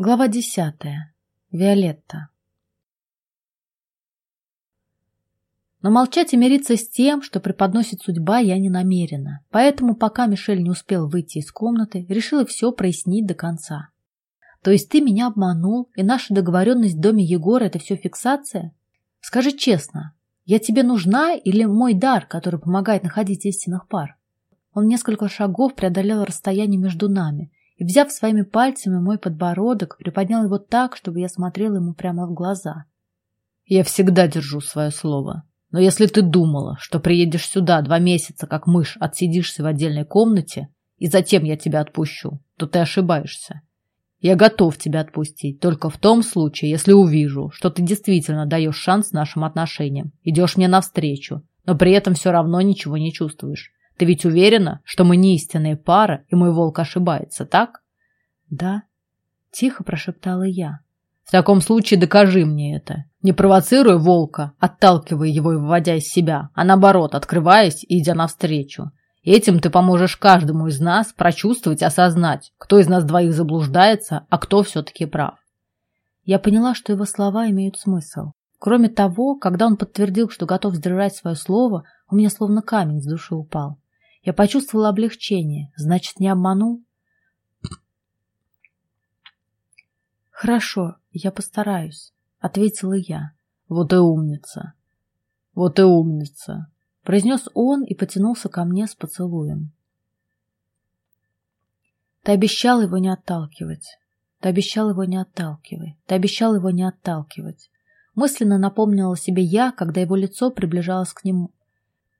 Глава десятая. Виолетта. Но молчать и мириться с тем, что преподносит судьба, я не намерена. Поэтому, пока Мишель не успел выйти из комнаты, решила все прояснить до конца. То есть ты меня обманул, и наша договоренность в доме Егора – это все фиксация? Скажи честно, я тебе нужна или мой дар, который помогает находить истинных пар? Он несколько шагов преодолел расстояние между нами – и, взяв своими пальцами мой подбородок, приподнял его так, чтобы я смотрела ему прямо в глаза. «Я всегда держу свое слово. Но если ты думала, что приедешь сюда два месяца, как мышь, отсидишься в отдельной комнате, и затем я тебя отпущу, то ты ошибаешься. Я готов тебя отпустить, только в том случае, если увижу, что ты действительно даешь шанс нашим отношениям, идешь мне навстречу, но при этом все равно ничего не чувствуешь. Ты ведь уверена, что мы не истинные пара, и мой волк ошибается, так? Да, тихо прошептала я. В таком случае докажи мне это. Не провоцируя волка, отталкивая его и выводя из себя, а наоборот, открываясь и идя навстречу. Этим ты поможешь каждому из нас прочувствовать и осознать, кто из нас двоих заблуждается, а кто все-таки прав. Я поняла, что его слова имеют смысл. Кроме того, когда он подтвердил, что готов сдержать свое слово, у меня словно камень с души упал. Я почувствовала облегчение. Значит, не обманул? Хорошо, я постараюсь, ответила я. Вот и умница. Вот и умница, произнес он и потянулся ко мне с поцелуем. Ты обещал его не отталкивать. Ты обещал его не отталкивать. Ты обещал его не отталкивать. Мысленно напомнила себе я, когда его лицо приближалось к нему,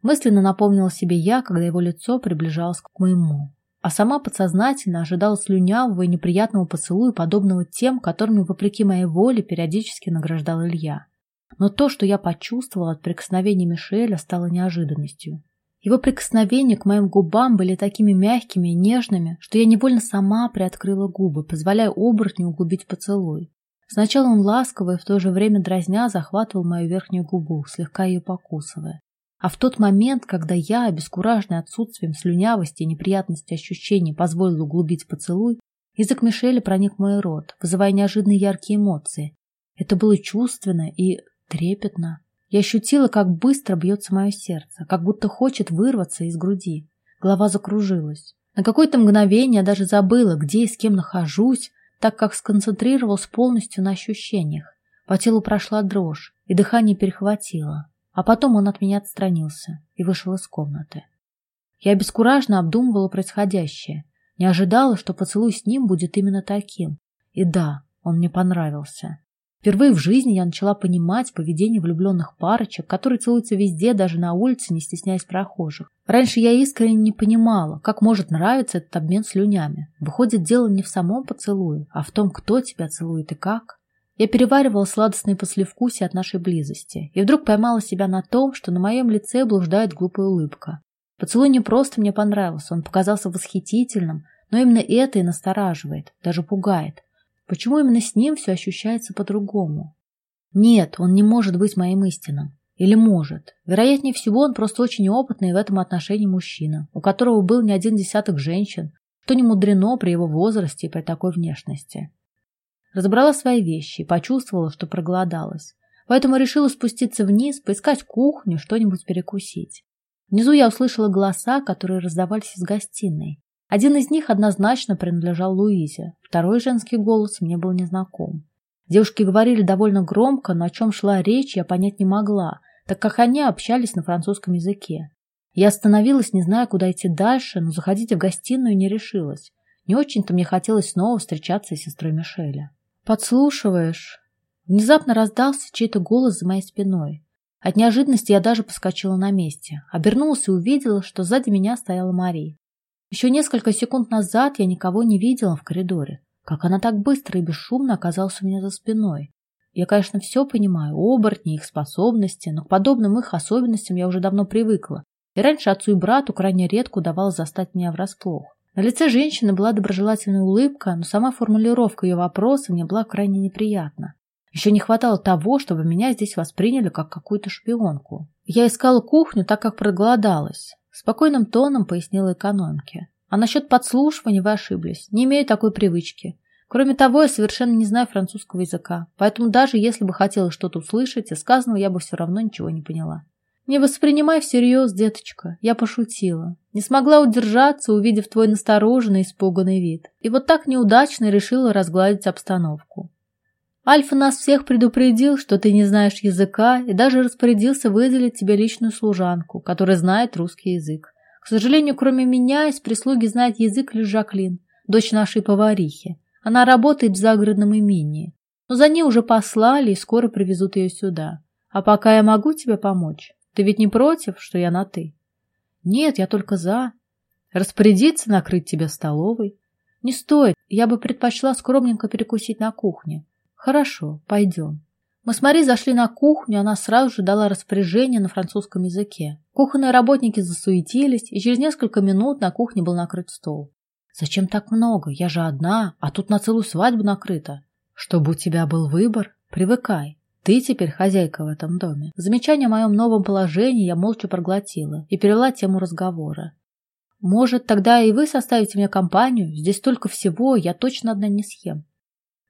Мысленно напомнила себе я, когда его лицо приближалось к моему. А сама подсознательно ожидала слюнявого и неприятного поцелуя, подобного тем, которыми, вопреки моей воле, периодически награждал Илья. Но то, что я почувствовала от прикосновения Мишеля, стало неожиданностью. Его прикосновения к моим губам были такими мягкими и нежными, что я невольно сама приоткрыла губы, позволяя оборотню углубить поцелуй. Сначала он ласково и в то же время дразня захватывал мою верхнюю губу, слегка ее покусывая. А в тот момент, когда я, обескураженный отсутствием слюнявости и неприятности ощущений, позволил углубить поцелуй, язык Мишеля проник в мой рот, вызывая неожиданные яркие эмоции. Это было чувственно и трепетно. Я ощутила, как быстро бьется мое сердце, как будто хочет вырваться из груди. Голова закружилась. На какое-то мгновение я даже забыла, где и с кем нахожусь, так как сконцентрировалась полностью на ощущениях. По телу прошла дрожь, и дыхание перехватило. А потом он от меня отстранился и вышел из комнаты. Я обескураженно обдумывала происходящее. Не ожидала, что поцелуй с ним будет именно таким. И да, он мне понравился. Впервые в жизни я начала понимать поведение влюбленных парочек, которые целуются везде, даже на улице, не стесняясь прохожих. Раньше я искренне не понимала, как может нравиться этот обмен слюнями. Выходит, дело не в самом поцелуе, а в том, кто тебя целует и как. Я переваривала сладостные послевкусия от нашей близости и вдруг поймала себя на том, что на моем лице блуждает глупая улыбка. Поцелуй не просто мне понравился, он показался восхитительным, но именно это и настораживает, даже пугает. Почему именно с ним все ощущается по-другому? Нет, он не может быть моим истинным. Или может. Вероятнее всего, он просто очень опытный в этом отношении мужчина, у которого был не один десяток женщин, что не мудрено при его возрасте и при такой внешности. Разобрала свои вещи и почувствовала, что проголодалась. Поэтому решила спуститься вниз, поискать кухню, что-нибудь перекусить. Внизу я услышала голоса, которые раздавались из гостиной. Один из них однозначно принадлежал Луизе, второй женский голос мне был незнаком. Девушки говорили довольно громко, но о чем шла речь, я понять не могла, так как они общались на французском языке. Я остановилась, не зная, куда идти дальше, но заходить в гостиную не решилась. Не очень-то мне хотелось снова встречаться с сестрой Мишеля. «Подслушиваешь?» Внезапно раздался чей-то голос за моей спиной. От неожиданности я даже поскочила на месте. Обернулась и увидела, что сзади меня стояла Мари. Еще несколько секунд назад я никого не видела в коридоре. Как она так быстро и бесшумно оказалась у меня за спиной. Я, конечно, все понимаю, оборотни, их способности, но к подобным их особенностям я уже давно привыкла. И раньше отцу и брату крайне редко удавалось застать меня врасплох. На лице женщины была доброжелательная улыбка, но сама формулировка ее вопроса мне была крайне неприятна. Еще не хватало того, чтобы меня здесь восприняли как какую-то шпионку. Я искала кухню, так как проголодалась. Спокойным тоном пояснила экономке. А насчет подслушивания вы ошиблись. Не имею такой привычки. Кроме того, я совершенно не знаю французского языка, поэтому даже если бы хотела что-то услышать, из сказанного я бы все равно ничего не поняла. Не воспринимай всерьез, деточка, я пошутила. Не смогла удержаться, увидев твой настороженный, испуганный вид. И вот так неудачно решила разгладить обстановку. Альфа нас всех предупредил, что ты не знаешь языка, и даже распорядился выделить тебе личную служанку, которая знает русский язык. К сожалению, кроме меня, из прислуги знает язык лишь Жаклин, дочь нашей поварихи. Она работает в загородном имении. Но за ней уже послали и скоро привезут ее сюда. А пока я могу тебе помочь. Ты ведь не против, что я на «ты»? Нет, я только за. Распорядиться накрыть тебя столовой? Не стоит, я бы предпочла скромненько перекусить на кухне. Хорошо, пойдем. Мы с Мари зашли на кухню, она сразу же дала распоряжение на французском языке. Кухонные работники засуетились, и через несколько минут на кухне был накрыт стол. Зачем так много? Я же одна, а тут на целую свадьбу накрыто. Чтобы у тебя был выбор, привыкай. Ты теперь хозяйка в этом доме. Замечание о моем новом положении я молча проглотила и перевела тему разговора. Может, тогда и вы составите мне компанию? Здесь столько всего, я точно одна не съем.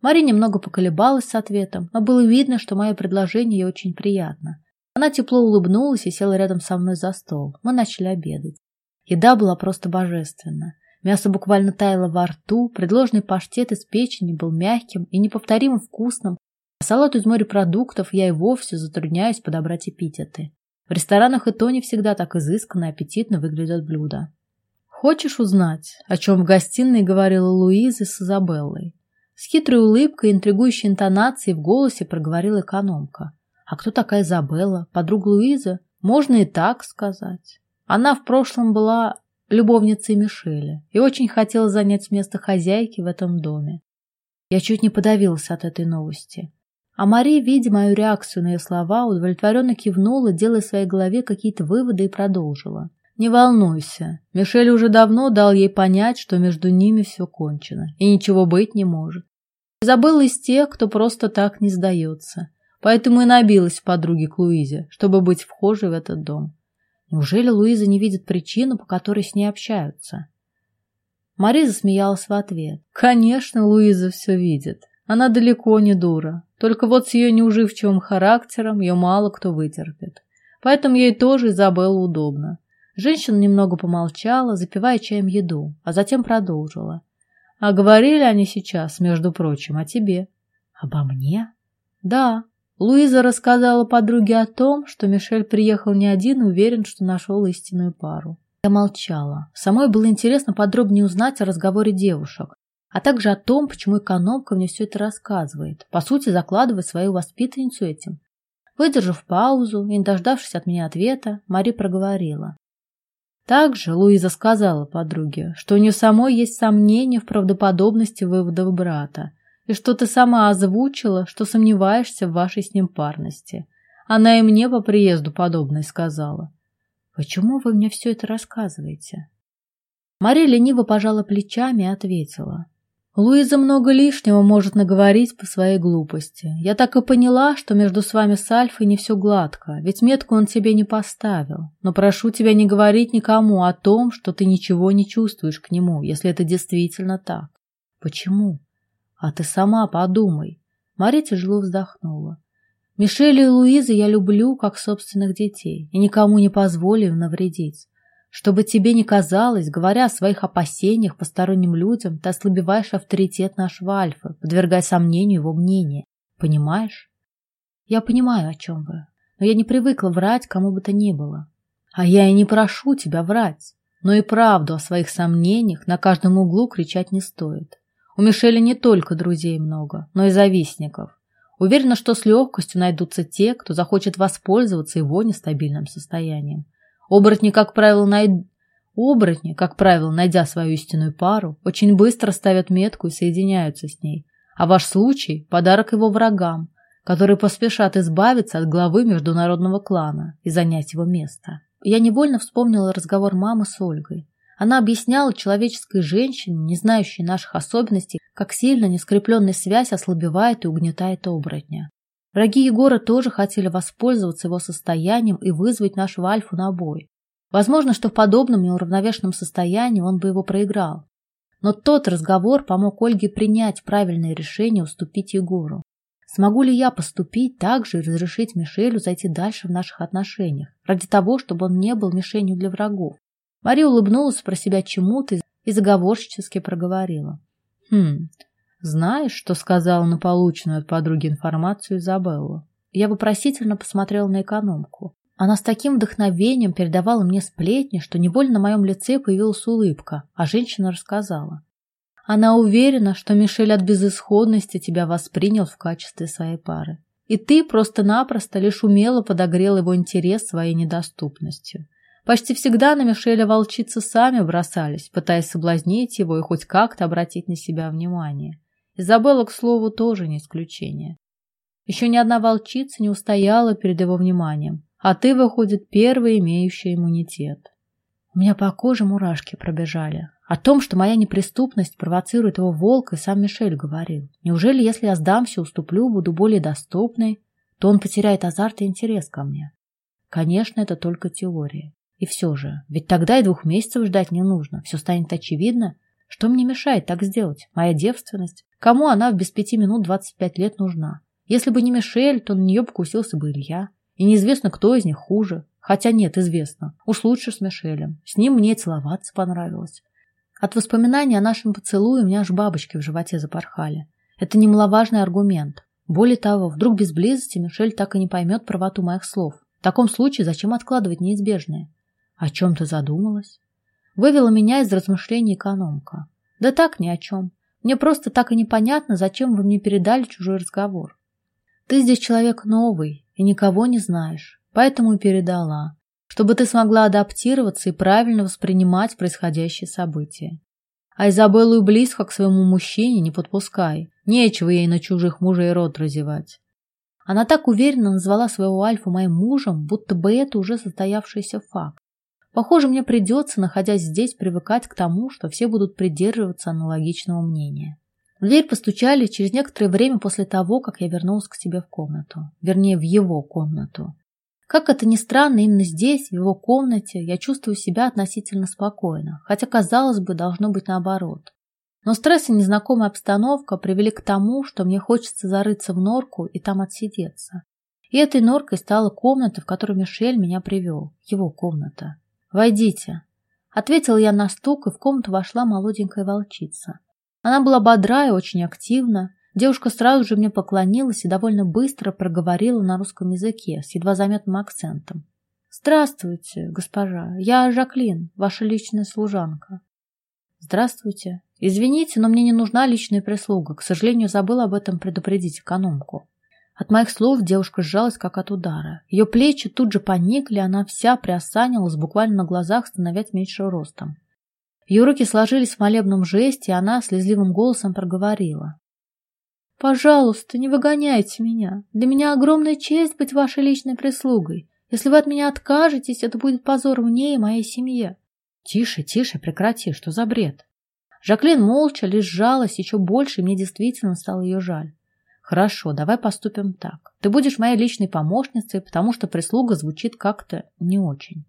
Мария немного поколебалась с ответом, но было видно, что мое предложение ей очень приятно. Она тепло улыбнулась и села рядом со мной за стол. Мы начали обедать. Еда была просто божественна. Мясо буквально таяло во рту, предложенный паштет из печени был мягким и неповторимо вкусным, а салат из морепродуктов я и вовсе затрудняюсь подобрать эпитеты. В ресторанах и то не всегда так изысканно и аппетитно выглядят блюда. «Хочешь узнать, о чем в гостиной говорила Луиза с Изабеллой?» С хитрой улыбкой и интригующей интонацией в голосе проговорила экономка. «А кто такая Изабелла? Подруга Луизы? Можно и так сказать. Она в прошлом была любовницей Мишеля, и очень хотела занять место хозяйки в этом доме. Я чуть не подавился от этой новости. А Мария, видя мою реакцию на ее слова, удовлетворенно кивнула, делая в своей голове какие-то выводы и продолжила. «Не волнуйся, Мишель уже давно дал ей понять, что между ними все кончено, и ничего быть не может. Забыл из тех, кто просто так не сдается, поэтому и набилась подруги к Луизе, чтобы быть вхожей в этот дом. Неужели Луиза не видит причину, по которой с ней общаются? Мари засмеялась в ответ. Конечно, Луиза все видит. Она далеко не дура. Только вот с ее неуживчивым характером ее мало кто вытерпит. Поэтому ей тоже Изабелла удобно. Женщина немного помолчала, запивая чаем еду, а затем продолжила. А говорили они сейчас, между прочим, о тебе. Обо мне? Да, Луиза рассказала подруге о том, что Мишель приехал не один и уверен, что нашел истинную пару. Я молчала. Самой было интересно подробнее узнать о разговоре девушек, а также о том, почему экономка мне все это рассказывает, по сути закладывая свою воспитанницу этим. Выдержав паузу и не дождавшись от меня ответа, Мари проговорила. Также Луиза сказала подруге, что у нее самой есть сомнения в правдоподобности выводов брата, и что ты сама озвучила, что сомневаешься в вашей с ним парности. Она и мне по приезду подобное сказала. Почему вы мне все это рассказываете? Мария лениво пожала плечами и ответила. Луиза много лишнего может наговорить по своей глупости. Я так и поняла, что между с вами с Альфой не все гладко, ведь метку он тебе не поставил. Но прошу тебя не говорить никому о том, что ты ничего не чувствуешь к нему, если это действительно так. Почему? А ты сама подумай. Мария тяжело вздохнула. Мишель и Луизы я люблю, как собственных детей, и никому не позволю им навредить. Чтобы тебе не казалось, говоря о своих опасениях посторонним людям, ты ослабеваешь авторитет нашего Альфа, подвергая сомнению его мнение. Понимаешь? Я понимаю, о чем вы, но я не привыкла врать кому бы то ни было. А я и не прошу тебя врать, но и правду о своих сомнениях на каждом углу кричать не стоит. У Мишеля не только друзей много, но и завистников. Уверена, что с легкостью найдутся те, кто захочет воспользоваться его нестабильным состоянием. Оборотни, как правило, найд... Оборотни, как правило, найдя свою истинную пару, очень быстро ставят метку и соединяются с ней. А ваш случай – подарок его врагам, которые поспешат избавиться от главы международного клана и занять его место. Я невольно вспомнила разговор мамы с Ольгой. Она объясняла человеческой женщине, не знающей наших особенностей, как сильно нескрепленная связь ослабевает и угнетает оборотня. Враги Егора тоже хотели воспользоваться его состоянием и вызвать нашего Альфу на бой. Возможно, что в подобном неуравновешенном состоянии он бы его проиграл. Но тот разговор помог Ольге принять правильное решение уступить Егору. Смогу ли я поступить так же и разрешить Мишелю зайти дальше в наших отношениях, ради того, чтобы он не был мишенью для врагов? Мария улыбнулась про себя чему-то и заговорщически проговорила. «Хм, знаешь, что сказала на полученную от подруги информацию Изабелла?» Я вопросительно посмотрела на экономку. Она с таким вдохновением передавала мне сплетни, что невольно на моем лице появилась улыбка, а женщина рассказала. Она уверена, что Мишель от безысходности тебя воспринял в качестве своей пары. И ты просто-напросто лишь умело подогрел его интерес своей недоступностью. Почти всегда на Мишеля волчицы сами бросались, пытаясь соблазнить его и хоть как-то обратить на себя внимание. Изабелла, к слову, тоже не исключение. Еще ни одна волчица не устояла перед его вниманием, а ты, выходит, первый, имеющий иммунитет. У меня по коже мурашки пробежали. О том, что моя неприступность провоцирует его волк, и сам Мишель говорил. Неужели, если я сдамся, уступлю, буду более доступной, то он потеряет азарт и интерес ко мне? Конечно, это только теория. И все же, ведь тогда и двух месяцев ждать не нужно. Все станет очевидно. Что мне мешает так сделать? Моя девственность? Кому она в без пяти минут двадцать пять лет нужна? Если бы не Мишель, то на нее покусился бы Илья. И неизвестно, кто из них хуже. Хотя нет, известно. Уж лучше с Мишелем. С ним мне целоваться понравилось. От воспоминаний о нашем поцелуе у меня аж бабочки в животе запорхали. Это немаловажный аргумент. Более того, вдруг без близости Мишель так и не поймет правоту моих слов. В таком случае зачем откладывать неизбежное? О чем ты задумалась? Вывела меня из размышлений экономка. Да так, ни о чем. Мне просто так и непонятно, зачем вы мне передали чужой разговор. Ты здесь человек новый, и никого не знаешь, поэтому и передала, чтобы ты смогла адаптироваться и правильно воспринимать происходящие события. А Изабеллу и близко к своему мужчине не подпускай, нечего ей на чужих мужей рот разевать. Она так уверенно назвала своего Альфу моим мужем, будто бы это уже состоявшийся факт. Похоже, мне придется, находясь здесь, привыкать к тому, что все будут придерживаться аналогичного мнения. В дверь постучали через некоторое время после того, как я вернулась к себе в комнату. Вернее, в его комнату. Как это ни странно, именно здесь, в его комнате, я чувствую себя относительно спокойно, хотя, казалось бы, должно быть наоборот. Но стресс и незнакомая обстановка привели к тому, что мне хочется зарыться в норку и там отсидеться. И этой норкой стала комната, в которую Мишель меня привел, его комната. «Войдите», — ответила я на стук, и в комнату вошла молоденькая волчица. Она была бодра и очень активна. Девушка сразу же мне поклонилась и довольно быстро проговорила на русском языке с едва заметным акцентом. «Здравствуйте, госпожа. Я Жаклин, ваша личная служанка». «Здравствуйте. Извините, но мне не нужна личная прислуга. К сожалению, забыла об этом предупредить экономку». От моих слов девушка сжалась, как от удара. Ее плечи тут же поникли, она вся приосанилась, буквально на глазах становясь меньше ростом. Ее руки сложились в молебном жесте, и она слезливым голосом проговорила. «Пожалуйста, не выгоняйте меня. Для меня огромная честь быть вашей личной прислугой. Если вы от меня откажетесь, это будет позор мне и моей семье». «Тише, тише, прекрати, что за бред?» Жаклин молча лишь сжалась еще больше, и мне действительно стало ее жаль. «Хорошо, давай поступим так. Ты будешь моей личной помощницей, потому что прислуга звучит как-то не очень.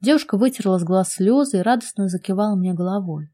Девушка вытерла с глаз слезы и радостно закивала мне головой.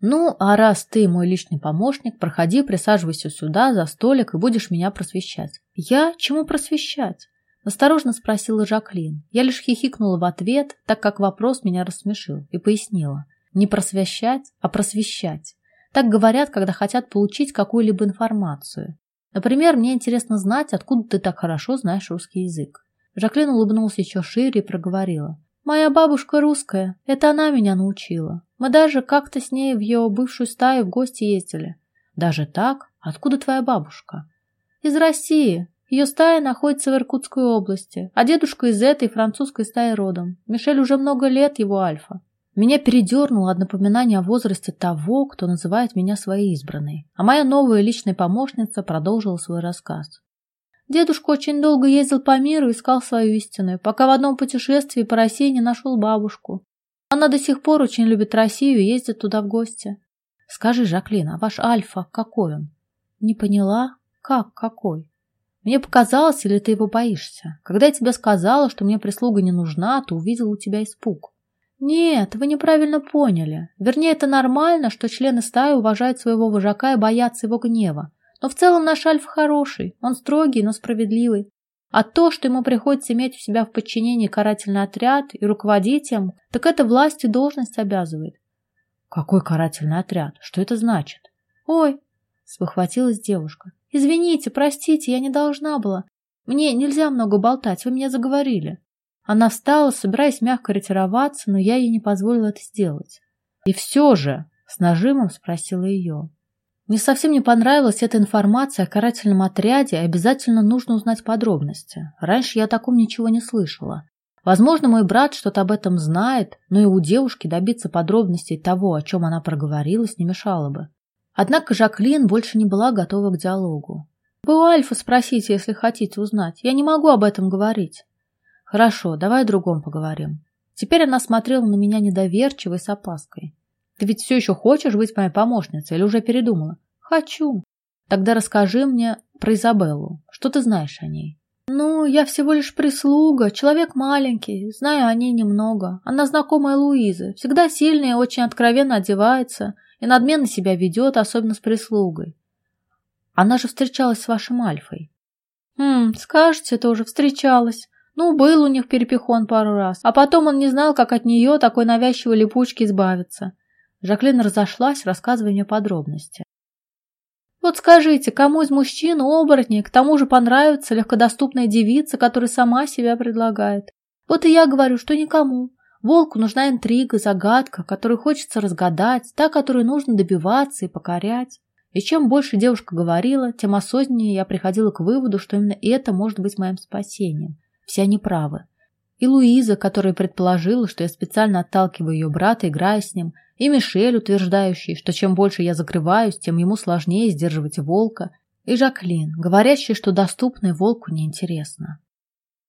«Ну, а раз ты мой личный помощник, проходи, присаживайся сюда, за столик, и будешь меня просвещать». «Я? Чему просвещать?» Осторожно спросила Жаклин. Я лишь хихикнула в ответ, так как вопрос меня рассмешил, и пояснила. Не просвещать, а просвещать. Так говорят, когда хотят получить какую-либо информацию. Например, мне интересно знать, откуда ты так хорошо знаешь русский язык. Жаклин улыбнулась еще шире и проговорила. Моя бабушка русская, это она меня научила. Мы даже как-то с ней в ее бывшую стаю в гости ездили. Даже так? Откуда твоя бабушка? Из России. Ее стая находится в Иркутской области, а дедушка из этой французской стаи родом. Мишель уже много лет его альфа. Меня передернуло от напоминания о возрасте того, кто называет меня своей избранной. А моя новая личная помощница продолжила свой рассказ. Дедушка очень долго ездил по миру и искал свою истину, пока в одном путешествии по России не нашел бабушку. Она до сих пор очень любит Россию и ездит туда в гости. Скажи, Жаклин, а ваш Альфа какой он? Не поняла? Как какой? Мне показалось, или ты его боишься? Когда я тебе сказала, что мне прислуга не нужна, то увидела у тебя испуг. Нет, вы неправильно поняли. Вернее, это нормально, что члены стаи уважают своего вожака и боятся его гнева. Но в целом наш Альф хороший, он строгий, но справедливый. А то, что ему приходится иметь у себя в подчинении карательный отряд и руководить им, так это власть и должность обязывает. Какой карательный отряд? Что это значит? Ой, спохватилась девушка. Извините, простите, я не должна была. Мне нельзя много болтать, вы меня заговорили. Она встала, собираясь мягко ретироваться, но я ей не позволила это сделать. И все же, с нажимом спросила ее. Мне совсем не понравилась эта информация о карательном отряде, обязательно нужно узнать подробности. Раньше я о таком ничего не слышала. Возможно, мой брат что-то об этом знает, но и у девушки добиться подробностей того, о чем она проговорилась, не мешало бы. Однако Жаклин больше не была готова к диалогу. «Вы у Альфа спросите, если хотите узнать. Я не могу об этом говорить». Хорошо, давай о другом поговорим. Теперь она смотрела на меня недоверчиво и с опаской. Ты ведь все еще хочешь быть моей помощницей или уже передумала? Хочу. Тогда расскажи мне про Изабеллу. Что ты знаешь о ней? Ну, я всего лишь прислуга, человек маленький, знаю о ней немного. Она знакомая Луизы, всегда сильная и очень откровенно одевается и надменно себя ведет, особенно с прислугой. Она же встречалась с вашим Альфой. Хм, скажете, тоже встречалась. Ну, был у них перепихон пару раз, а потом он не знал, как от нее, такой навязчивой липучки, избавиться. Жаклин разошлась, рассказывая мне подробности. Вот скажите, кому из мужчин оборотней к тому же понравится легкодоступная девица, которая сама себя предлагает? Вот и я говорю, что никому. Волку нужна интрига, загадка, которую хочется разгадать, та, которую нужно добиваться и покорять. И чем больше девушка говорила, тем осознаннее я приходила к выводу, что именно это может быть моим спасением – все они правы. И Луиза, которая предположила, что я специально отталкиваю ее брата, играя с ним, и Мишель, утверждающий, что чем больше я закрываюсь, тем ему сложнее сдерживать волка, и Жаклин, говорящий, что доступный волку неинтересно.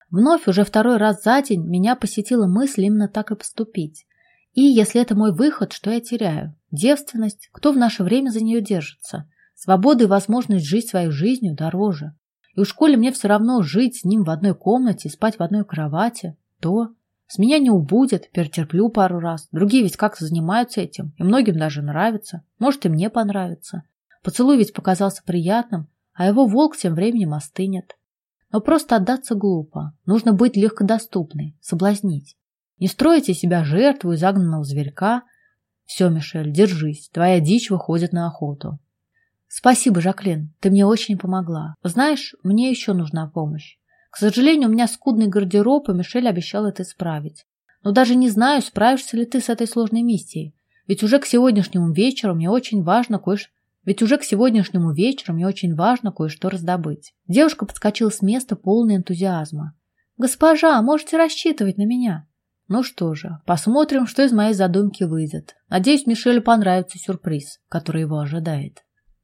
Вновь уже второй раз за день меня посетила мысль именно так и поступить. И если это мой выход, что я теряю? Девственность? Кто в наше время за нее держится? Свобода и возможность жить своей жизнью дороже. И уж коли мне все равно жить с ним в одной комнате, спать в одной кровати, то с меня не убудет, перетерплю пару раз. Другие ведь как-то занимаются этим, и многим даже нравится. Может, и мне понравится. Поцелуй ведь показался приятным, а его волк тем временем остынет. Но просто отдаться глупо. Нужно быть легкодоступной, соблазнить. Не строить из себя жертву и загнанного зверька. Все, Мишель, держись, твоя дичь выходит на охоту. Спасибо, Жаклин, ты мне очень помогла. Знаешь, мне еще нужна помощь. К сожалению, у меня скудный гардероб, и Мишель обещал это исправить. Но даже не знаю, справишься ли ты с этой сложной миссией. Ведь уже к сегодняшнему вечеру мне очень важно кое-что ведь уже к сегодняшнему вечеру мне очень важно кое-что раздобыть. Девушка подскочила с места, полной энтузиазма. «Госпожа, можете рассчитывать на меня». Ну что же, посмотрим, что из моей задумки выйдет. Надеюсь, Мишелю понравится сюрприз, который его ожидает.